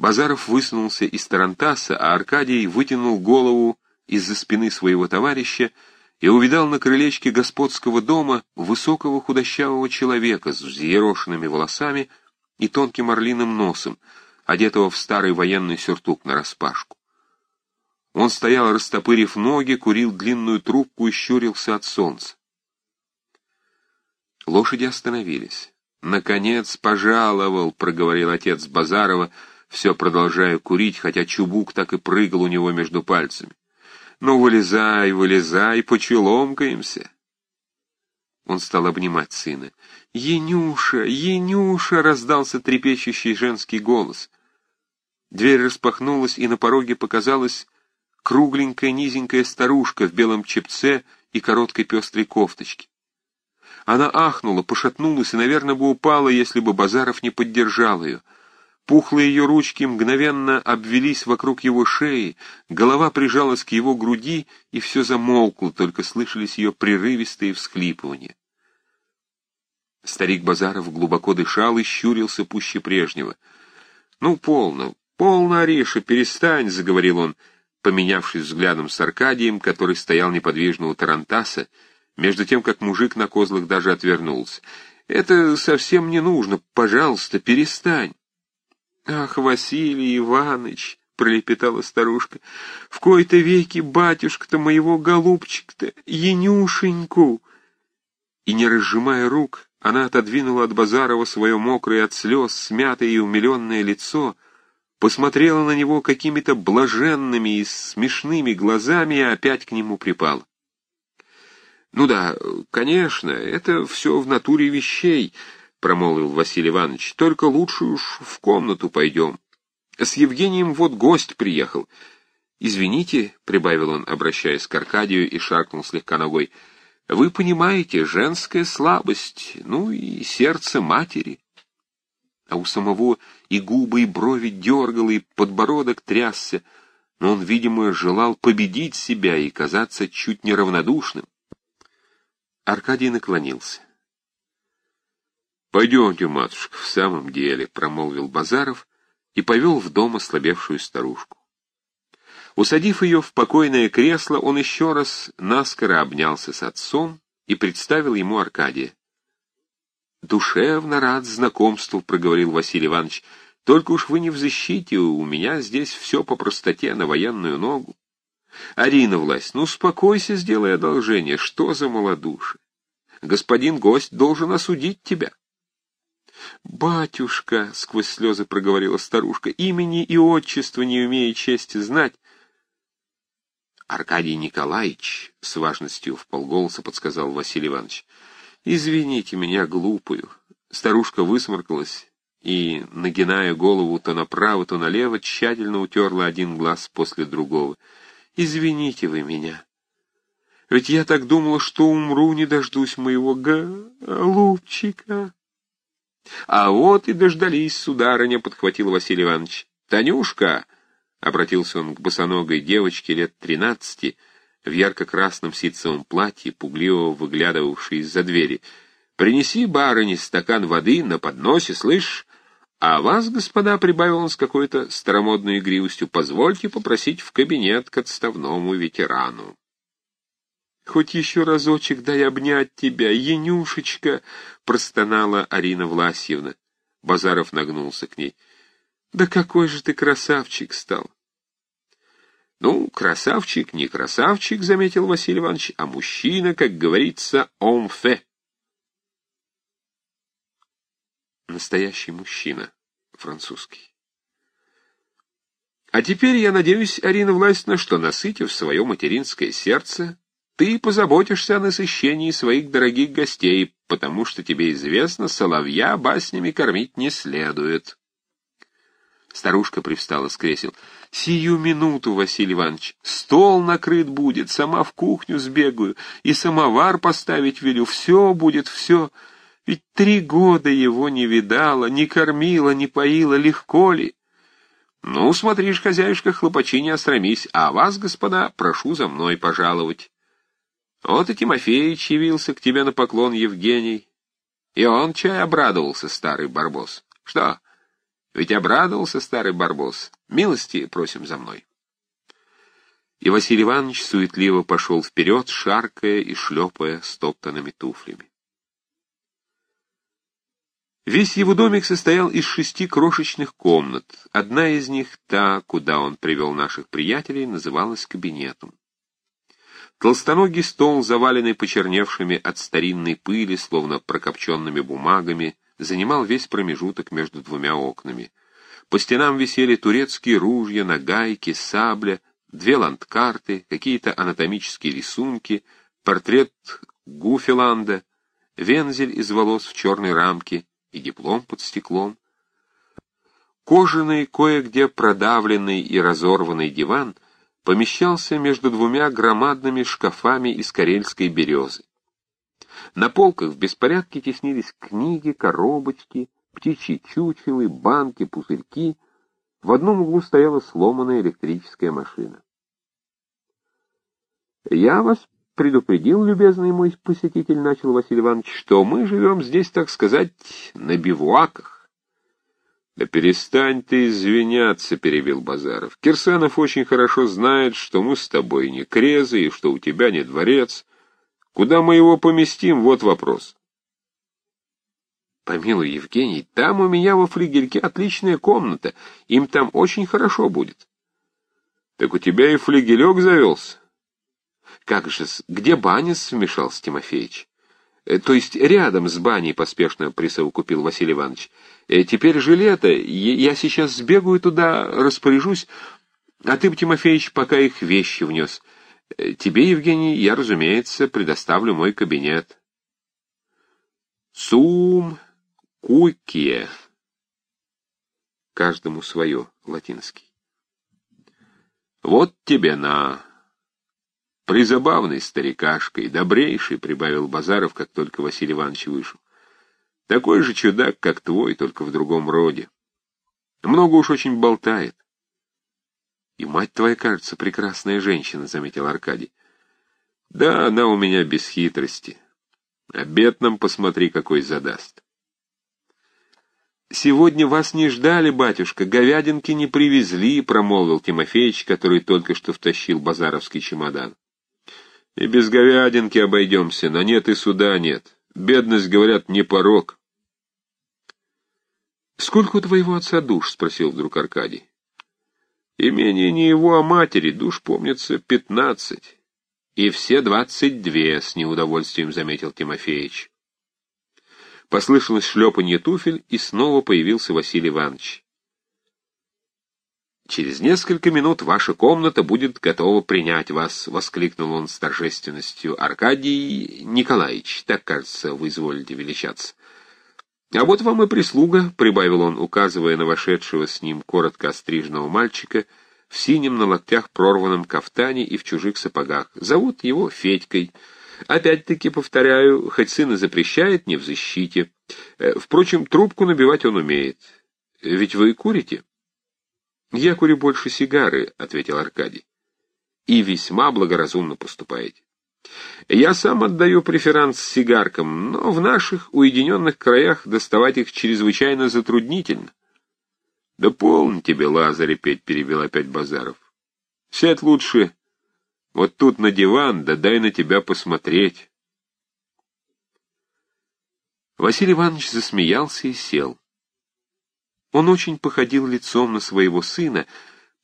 Базаров высунулся из тарантаса, а Аркадий вытянул голову из-за спины своего товарища и увидал на крылечке господского дома высокого худощавого человека с взъерошенными волосами и тонким орлиным носом, одетого в старый военный сюртук нараспашку. Он стоял, растопырив ноги, курил длинную трубку и щурился от солнца. Лошади остановились. «Наконец пожаловал», — проговорил отец Базарова, все продолжая курить, хотя чубук так и прыгал у него между пальцами. «Ну, вылезай, вылезай, почеломкаемся». Он стал обнимать сына. «Енюша, Енюша!» — раздался трепещущий женский голос. Дверь распахнулась, и на пороге показалась кругленькая низенькая старушка в белом чепце и короткой пестрой кофточке. Она ахнула, пошатнулась и, наверное, бы упала, если бы Базаров не поддержал ее — Пухлые ее ручки мгновенно обвелись вокруг его шеи, голова прижалась к его груди, и все замолкло, только слышались ее прерывистые всхлипывания. Старик Базаров глубоко дышал и щурился пуще прежнего. — Ну, полно, полно, Ореша, перестань, — заговорил он, поменявшись взглядом с Аркадием, который стоял неподвижно у Тарантаса, между тем, как мужик на козлах даже отвернулся. — Это совсем не нужно, пожалуйста, перестань. «Ах, Василий Иванович!» — пролепетала старушка. «В кои-то веки батюшка-то моего голубчика-то, Янюшеньку!» И, не разжимая рук, она отодвинула от Базарова свое мокрое от слез, смятое и умиленное лицо, посмотрела на него какими-то блаженными и смешными глазами и опять к нему припала. «Ну да, конечно, это все в натуре вещей», — промолвил Василий Иванович, — только лучше уж в комнату пойдем. С Евгением вот гость приехал. Извините, — прибавил он, обращаясь к Аркадию, и шаркнул слегка ногой, — вы понимаете, женская слабость, ну и сердце матери. А у самого и губы, и брови дергало, и подбородок трясся, но он, видимо, желал победить себя и казаться чуть неравнодушным. Аркадий наклонился. «Пойдемте, матушка, в самом деле», — промолвил Базаров и повел в дом ослабевшую старушку. Усадив ее в покойное кресло, он еще раз наскоро обнялся с отцом и представил ему Аркадия. «Душевно рад знакомству», — проговорил Василий Иванович, — «только уж вы не в защите, у меня здесь все по простоте на военную ногу». «Арина власть, ну успокойся, сделай одолжение, что за малодушие? Господин гость должен осудить тебя». «Батюшка!» — сквозь слезы проговорила старушка. «Имени и отчества не умея чести знать». «Аркадий Николаевич!» — с важностью в полголоса подсказал Василий Иванович. «Извините меня, глупую». Старушка высморкалась и, нагиная голову то направо, то налево, тщательно утерла один глаз после другого. «Извините вы меня. Ведь я так думала, что умру, не дождусь моего голубчика». — А вот и дождались, сударыня, — подхватил Василий Иванович. — Танюшка, — обратился он к босоногой девочке лет тринадцати, в ярко-красном ситцевом платье, пугливо выглядывавшей из-за двери, — принеси барыне стакан воды на подносе, слышь? А вас, господа, — прибавил он с какой-то старомодной игривостью, — позвольте попросить в кабинет к отставному ветерану. «Хоть еще разочек дай обнять тебя, Янюшечка!» — простонала Арина Власьевна. Базаров нагнулся к ней. «Да какой же ты красавчик стал!» «Ну, красавчик, не красавчик», — заметил Василий Иванович, «а мужчина, как говорится, он фе». Настоящий мужчина, французский. А теперь я надеюсь, Арина Власьевна, что, насытив свое материнское сердце, ты позаботишься о насыщении своих дорогих гостей, потому что тебе известно, соловья баснями кормить не следует. Старушка привстала с кресел. «Сию минуту, Василий Иванович, стол накрыт будет, сама в кухню сбегаю, и самовар поставить велю, все будет, все. Ведь три года его не видала, не кормила, не поила, легко ли?» «Ну, смотришь, хозяюшка, хлопачи не остромись, а вас, господа, прошу за мной пожаловать». Вот и Тимофеич явился к тебе на поклон, Евгений. И он чай обрадовался, старый барбос. Что, Ведь обрадовался старый барбос. Милости просим за мной. И Василий Иванович суетливо пошел вперед, шаркая и шлепая стоптанными туфлями. Весь его домик состоял из шести крошечных комнат. Одна из них, та, куда он привел наших приятелей, называлась кабинетом. Толстоногий стол, заваленный почерневшими от старинной пыли, словно прокопченными бумагами, занимал весь промежуток между двумя окнами. По стенам висели турецкие ружья, нагайки, сабля, две ландкарты, какие-то анатомические рисунки, портрет Гуфиланда, вензель из волос в черной рамке и диплом под стеклом. Кожаный, кое-где продавленный и разорванный диван помещался между двумя громадными шкафами из карельской березы. На полках в беспорядке теснились книги, коробочки, птичьи чучелы, банки, пузырьки. В одном углу стояла сломанная электрическая машина. «Я вас предупредил, любезный мой посетитель, — начал Василий Иванович, — что мы живем здесь, так сказать, на бивуаках. — Да перестань ты извиняться, — перебил Базаров. — Кирсанов очень хорошо знает, что мы с тобой не крезы и что у тебя не дворец. Куда мы его поместим, вот вопрос. Помилуй, Евгений, там у меня во флигельке отличная комната, им там очень хорошо будет. Так у тебя и флигелек завелся. Как же, где баня, вмешался Тимофеич. Э, то есть рядом с баней поспешно присовокупил Василий Иванович. Э, теперь же лето, я сейчас сбегаю туда, распоряжусь, а ты, Тимофеич, пока их вещи внес. Э, тебе, Евгений, я, разумеется, предоставлю мой кабинет. Сум кукие. Каждому свое, латинский. Вот тебе на... Призабавный старикашка и добрейший, — прибавил Базаров, как только Василий Иванович вышел. Такой же чудак, как твой, только в другом роде. Много уж очень болтает. И мать твоя, кажется, прекрасная женщина, — заметил Аркадий. Да, она у меня без хитрости. Обед нам посмотри, какой задаст. «Сегодня вас не ждали, батюшка, говядинки не привезли», — промолвил Тимофеич, который только что втащил базаровский чемодан. «И без говядинки обойдемся, на нет и суда нет. Бедность, говорят, не порог». «Сколько у твоего отца душ?» — спросил вдруг Аркадий. Имение не его, а матери, душ, помнится, пятнадцать. И все двадцать две, с неудовольствием заметил Тимофеич. Послышалось шлепанье туфель, и снова появился Василий Иванович. «Через несколько минут ваша комната будет готова принять вас», — воскликнул он с торжественностью. «Аркадий Николаевич, так, кажется, вы изволите величаться. «А вот вам и прислуга», — прибавил он, указывая на вошедшего с ним коротко остриженного мальчика в синем на локтях прорванном кафтане и в чужих сапогах. «Зовут его Федькой. Опять-таки, повторяю, хоть сына запрещает, не в защите. Э, впрочем, трубку набивать он умеет. Ведь вы курите?» «Я курю больше сигары», — ответил Аркадий. «И весьма благоразумно поступаете». Я сам отдаю преферанс сигаркам, но в наших уединенных краях доставать их чрезвычайно затруднительно. — Да полно тебе, Лазарь, петь, — перебил опять Базаров. — Сядь лучше вот тут на диван, да дай на тебя посмотреть. Василий Иванович засмеялся и сел. Он очень походил лицом на своего сына,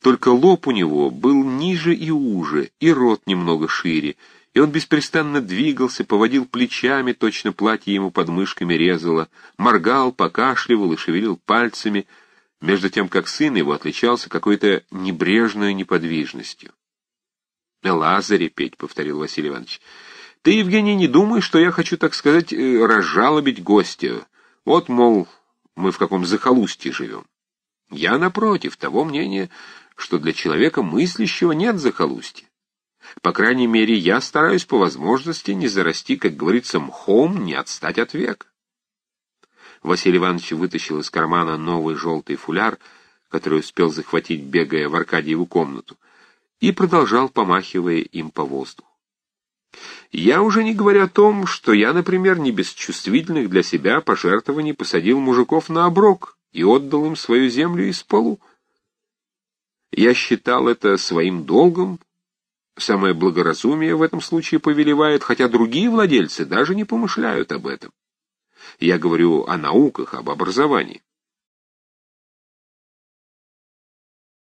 только лоб у него был ниже и уже, и рот немного шире, и он беспрестанно двигался, поводил плечами, точно платье ему под мышками резало, моргал, покашливал и шевелил пальцами, между тем как сын его отличался какой-то небрежной неподвижностью. «Лазаре петь», — повторил Василий Иванович. «Ты, Евгений, не думай, что я хочу, так сказать, э, разжалобить гостя. Вот, мол, мы в каком захолустье живем. Я, напротив, того мнения, что для человека мыслящего нет захолустья. По крайней мере, я стараюсь по возможности не зарасти, как говорится, мхом, не отстать от век. Василий Иванович вытащил из кармана новый желтый фуляр, который успел захватить, бегая в Аркадьеву комнату, и продолжал, помахивая им по воздуху. Я уже не говорю о том, что я, например, не без чувствительных для себя пожертвований посадил мужиков на оброк, и отдал им свою землю из полу. Я считал это своим долгом, самое благоразумие в этом случае повелевает, хотя другие владельцы даже не помышляют об этом. Я говорю о науках, об образовании.